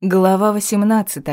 Глава 18.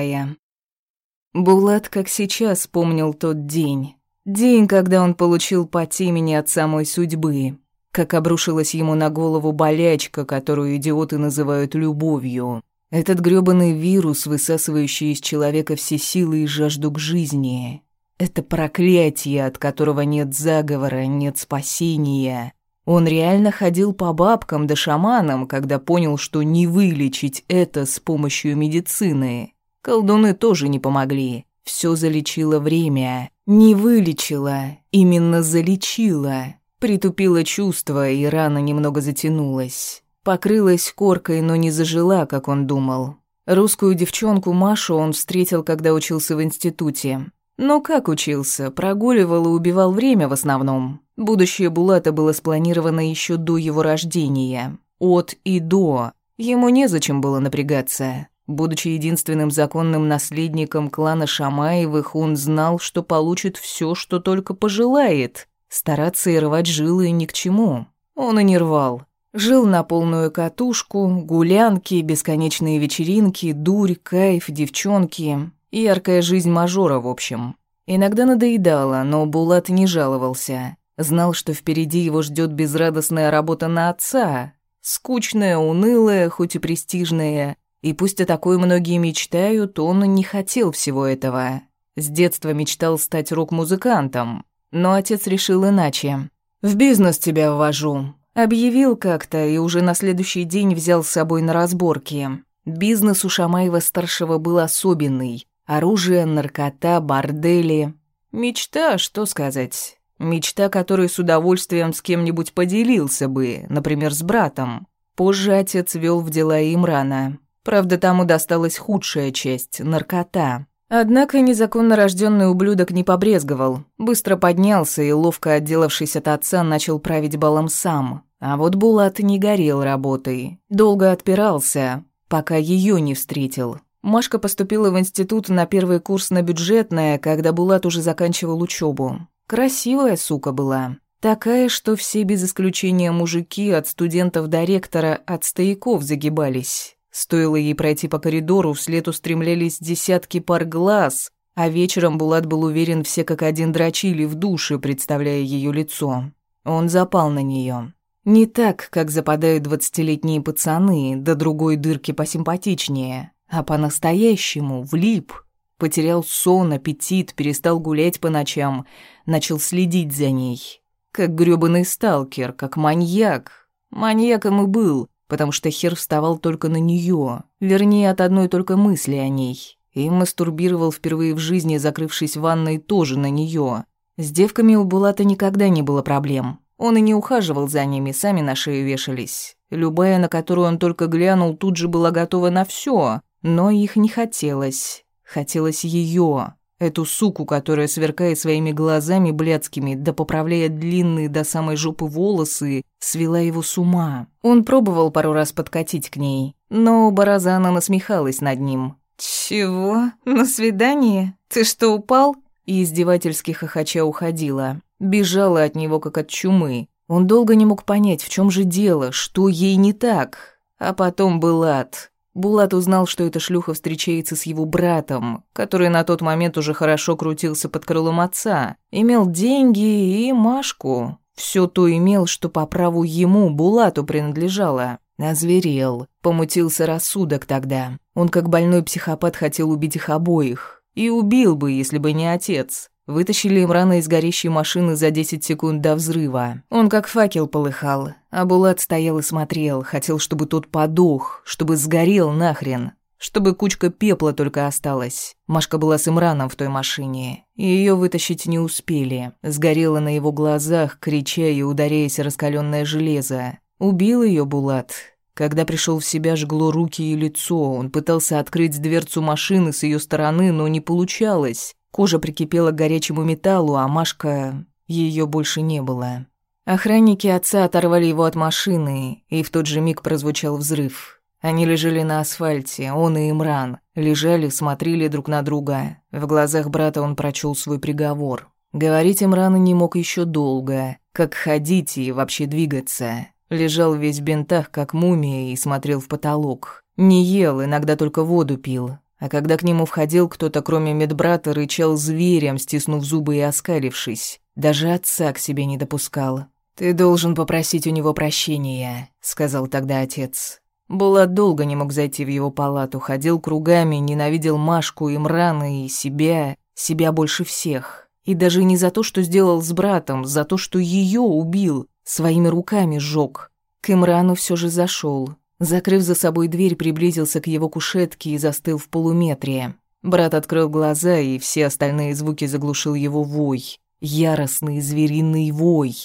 Булат как сейчас помнил тот день. День, когда он получил по темени от самой судьбы. Как обрушилась ему на голову болячка, которую идиоты называют любовью. Этот грёбаный вирус, высасывающий из человека все силы и жажду к жизни. Это проклятие, от которого нет заговора, нет спасения. Он реально ходил по бабкам да шаманам, когда понял, что не вылечить это с помощью медицины. Колдуны тоже не помогли. Все залечило время. Не вылечило, именно залечило. Притупило чувство, и рана немного затянулась. Покрылась коркой, но не зажила, как он думал. Русскую девчонку Машу он встретил, когда учился в институте. Но как учился? Прогуливал и убивал время в основном. Будущее Булата было спланировано еще до его рождения. От и до. Ему незачем было напрягаться. Будучи единственным законным наследником клана Шамаевых, он знал, что получит все, что только пожелает. Стараться и рвать жилы ни к чему. Он и не рвал. Жил на полную катушку, гулянки, бесконечные вечеринки, дурь, кайф, девчонки. Яркая жизнь мажора, в общем. Иногда надоедала, но Булат не жаловался. Знал, что впереди его ждет безрадостная работа на отца. Скучная, унылая, хоть и престижная. И пусть о такой многие мечтают, он не хотел всего этого. С детства мечтал стать рок-музыкантом. Но отец решил иначе. «В бизнес тебя ввожу», Объявил как-то и уже на следующий день взял с собой на разборки. Бизнес у Шамаева-старшего был особенный. Оружие, наркота, бордели. Мечта, что сказать. Мечта, которой с удовольствием с кем-нибудь поделился бы, например, с братом. Позже отец вел в дела Имрана. Правда, тому досталась худшая часть – наркота. Однако незаконно рожденный ублюдок не побрезговал. Быстро поднялся и, ловко отделавшись от отца, начал править балом сам. А вот Булат не горел работой. Долго отпирался, пока ее не встретил. Машка поступила в институт на первый курс на бюджетное, когда Булат уже заканчивал учебу. Красивая сука была. Такая, что все без исключения мужики от студентов до ректора от стояков загибались. Стоило ей пройти по коридору, вслед устремлялись десятки пар глаз, а вечером Булат был уверен, все как один дрочили в душе, представляя ее лицо. Он запал на нее. Не так, как западают двадцатилетние пацаны, до другой дырки посимпатичнее, а по-настоящему влип – Потерял сон, аппетит, перестал гулять по ночам, начал следить за ней. Как грёбаный сталкер, как маньяк. Маньяком и был, потому что хер вставал только на неё, вернее, от одной только мысли о ней. И мастурбировал впервые в жизни, закрывшись в ванной, тоже на неё. С девками у Булата никогда не было проблем. Он и не ухаживал за ними, сами на шею вешались. Любая, на которую он только глянул, тут же была готова на всё, но их не хотелось. Хотелось ее, эту суку, которая сверкает своими глазами блядскими, да поправляет длинные до самой жопы волосы, свела его с ума. Он пробовал пару раз подкатить к ней, но Баразана насмехалась над ним. «Чего? На свидание? Ты что, упал?» И издевательски хохоча уходила. Бежала от него, как от чумы. Он долго не мог понять, в чем же дело, что ей не так. А потом был ад. Булат узнал, что эта шлюха встречается с его братом, который на тот момент уже хорошо крутился под крылом отца, имел деньги и Машку. Все то имел, что по праву ему, Булату, принадлежало. Озверел, помутился рассудок тогда. Он как больной психопат хотел убить их обоих. И убил бы, если бы не отец. Вытащили Имрана из горящей машины за 10 секунд до взрыва. Он как факел полыхал, а Булат стоял и смотрел, хотел, чтобы тот подох, чтобы сгорел нахрен, чтобы кучка пепла только осталась. Машка была с Имраном в той машине, и ее вытащить не успели. Сгорела на его глазах, крича и ударяясь раскаленное железо. Убил ее Булат. Когда пришел в себя, жгло руки и лицо. Он пытался открыть дверцу машины с ее стороны, но не получалось. Кожа прикипела к горячему металлу, а Машка... ее больше не было. Охранники отца оторвали его от машины, и в тот же миг прозвучал взрыв. Они лежали на асфальте, он и Имран. Лежали, смотрели друг на друга. В глазах брата он прочел свой приговор. Говорить Имран не мог еще долго. Как ходить и вообще двигаться. Лежал весь в бинтах, как мумия, и смотрел в потолок. Не ел, иногда только воду пил. А когда к нему входил кто-то, кроме медбрата, рычал зверем, стиснув зубы и оскалившись. Даже отца к себе не допускал. «Ты должен попросить у него прощения», — сказал тогда отец. Булат долго не мог зайти в его палату, ходил кругами, ненавидел Машку, Имрана и себя, себя больше всех. И даже не за то, что сделал с братом, за то, что ее убил, своими руками сжег. К Имрану все же зашел. Закрыв за собой дверь, приблизился к его кушетке и застыл в полуметре. Брат открыл глаза, и все остальные звуки заглушил его вой. Яростный звериный вой.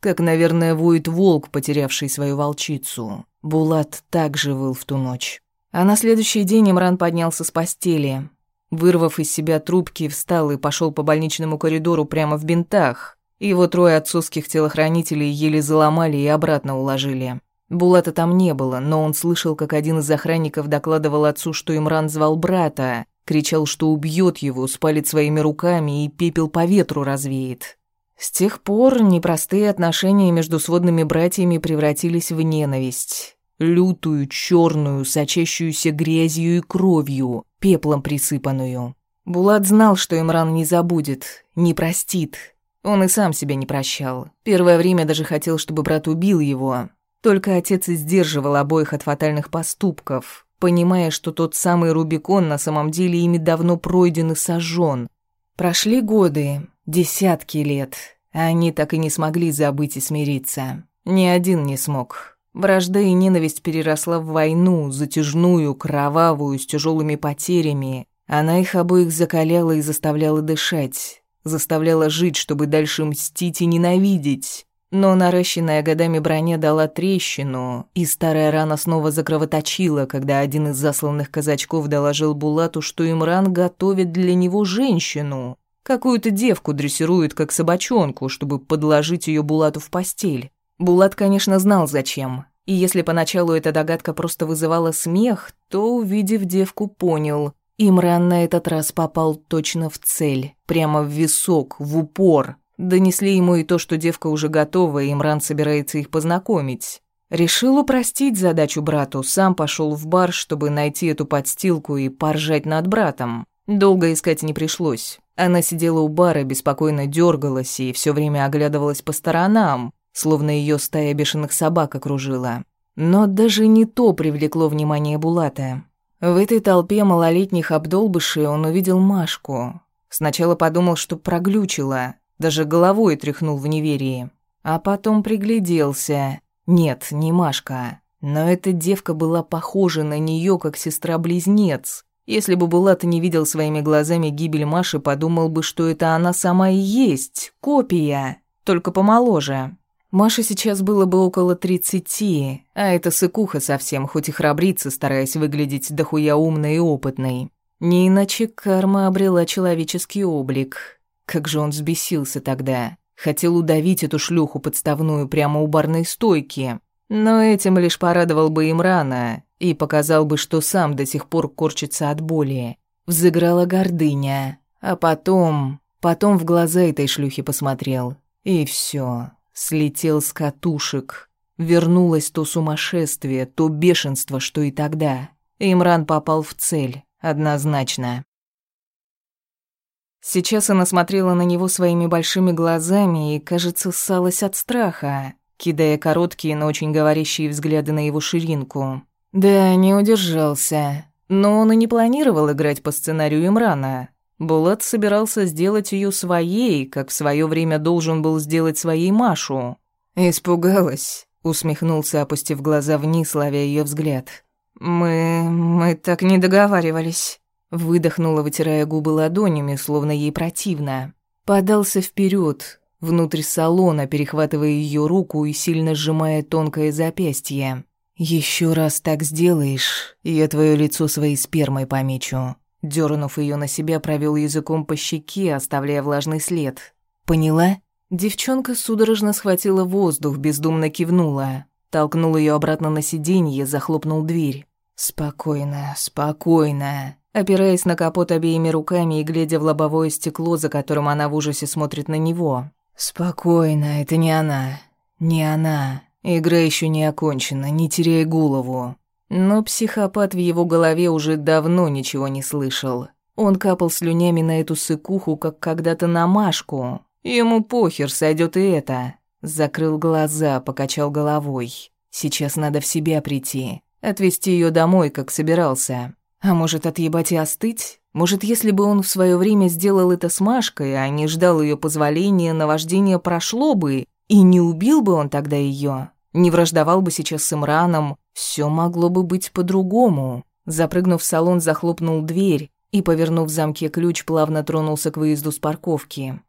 Как, наверное, воет волк, потерявший свою волчицу. Булат также выл в ту ночь. А на следующий день Имран поднялся с постели. Вырвав из себя трубки, встал и пошел по больничному коридору прямо в бинтах. Его трое отцовских телохранителей еле заломали и обратно уложили. Булата там не было, но он слышал, как один из охранников докладывал отцу, что Имран звал брата, кричал, что убьет его, спалит своими руками и пепел по ветру развеет. С тех пор непростые отношения между сводными братьями превратились в ненависть. Лютую, черную, сочащуюся грязью и кровью, пеплом присыпанную. Булат знал, что Имран не забудет, не простит. Он и сам себя не прощал. Первое время даже хотел, чтобы брат убил его. Только отец и сдерживал обоих от фатальных поступков, понимая, что тот самый Рубикон на самом деле ими давно пройден и сожжен. Прошли годы, Десятки лет. А они так и не смогли забыть и смириться. Ни один не смог. Вражда и ненависть переросла в войну, затяжную, кровавую, с тяжелыми потерями. Она их обоих закаляла и заставляла дышать. Заставляла жить, чтобы дальше мстить и ненавидеть. Но наращенная годами броня дала трещину, и старая рана снова закровоточила, когда один из засланных казачков доложил Булату, что Имран готовит для него женщину. Какую-то девку дрессируют как собачонку, чтобы подложить ее Булату в постель. Булат, конечно, знал зачем. И если поначалу эта догадка просто вызывала смех, то, увидев девку, понял. Имран на этот раз попал точно в цель, прямо в висок, в упор. Донесли ему и то, что девка уже готова, и Имран собирается их познакомить. Решил упростить задачу брату, сам пошел в бар, чтобы найти эту подстилку и поржать над братом. Долго искать не пришлось. Она сидела у бара, беспокойно дергалась и все время оглядывалась по сторонам, словно ее стая бешеных собак окружила. Но даже не то привлекло внимание Булата. В этой толпе малолетних обдолбышей он увидел Машку. Сначала подумал, что проглючила, даже головой тряхнул в неверии. А потом пригляделся. Нет, не Машка. Но эта девка была похожа на нее, как сестра-близнец. Если бы Булат не видел своими глазами гибель Маши, подумал бы, что это она сама и есть, копия, только помоложе. Маше сейчас было бы около тридцати, а эта сыкуха совсем, хоть и храбрится, стараясь выглядеть дохуя умной и опытной. Не иначе карма обрела человеческий облик. Как же он взбесился тогда. Хотел удавить эту шлюху подставную прямо у барной стойки. Но этим лишь порадовал бы им рано и показал бы, что сам до сих пор корчится от боли. Взыграла гордыня, а потом... Потом в глаза этой шлюхи посмотрел. И все, слетел с катушек. Вернулось то сумасшествие, то бешенство, что и тогда. Имран попал в цель, однозначно. Сейчас она смотрела на него своими большими глазами и, кажется, ссалась от страха, кидая короткие, но очень говорящие взгляды на его ширинку. Да, не удержался. Но он и не планировал играть по сценарию Имрана. Булат собирался сделать ее своей, как в свое время должен был сделать своей Машу. «Испугалась», — усмехнулся, опустив глаза вниз, ловя ее взгляд. «Мы... мы так не договаривались», — выдохнула, вытирая губы ладонями, словно ей противно. Подался вперед, внутрь салона, перехватывая ее руку и сильно сжимая тонкое запястье. Еще раз так сделаешь, я твое лицо своей спермой помечу. Дернув ее на себя, провел языком по щеке, оставляя влажный след. Поняла? Девчонка судорожно схватила воздух, бездумно кивнула. Толкнул ее обратно на сиденье, захлопнул дверь. Спокойно, спокойно. Опираясь на капот обеими руками и глядя в лобовое стекло, за которым она в ужасе смотрит на него. Спокойно, это не она. Не она. Игра еще не окончена, не теряй голову. Но психопат в его голове уже давно ничего не слышал. Он капал слюнями на эту сыкуху, как когда-то на Машку. Ему похер, сойдет и это. Закрыл глаза, покачал головой. Сейчас надо в себя прийти. Отвезти ее домой, как собирался. А может, отъебать и остыть? Может, если бы он в свое время сделал это с Машкой, а не ждал ее позволения, наваждение прошло бы, и не убил бы он тогда ее, не враждовал бы сейчас с Имраном, все могло бы быть по-другому. Запрыгнув в салон, захлопнул дверь и, повернув в замке ключ, плавно тронулся к выезду с парковки.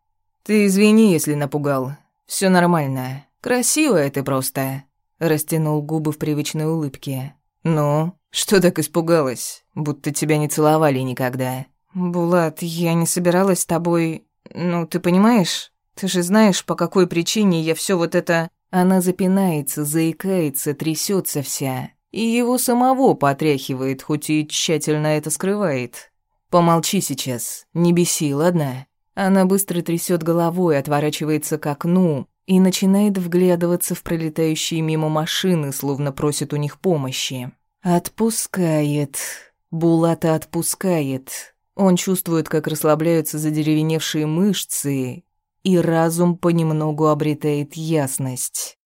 «Ты извини, если напугал. Все нормально. Красивая ты просто», — растянул губы в привычной улыбке. «Ну, что так испугалась? Будто тебя не целовали никогда». «Булат, я не собиралась с тобой... Ну, ты понимаешь? Ты же знаешь, по какой причине я все вот это...» Она запинается, заикается, трясется вся. И его самого потряхивает, хоть и тщательно это скрывает. «Помолчи сейчас, не беси, ладно?» Она быстро трясет головой, отворачивается к окну и начинает вглядываться в пролетающие мимо машины, словно просит у них помощи. Отпускает. Булата отпускает. Он чувствует, как расслабляются задеревеневшие мышцы, и разум понемногу обретает ясность.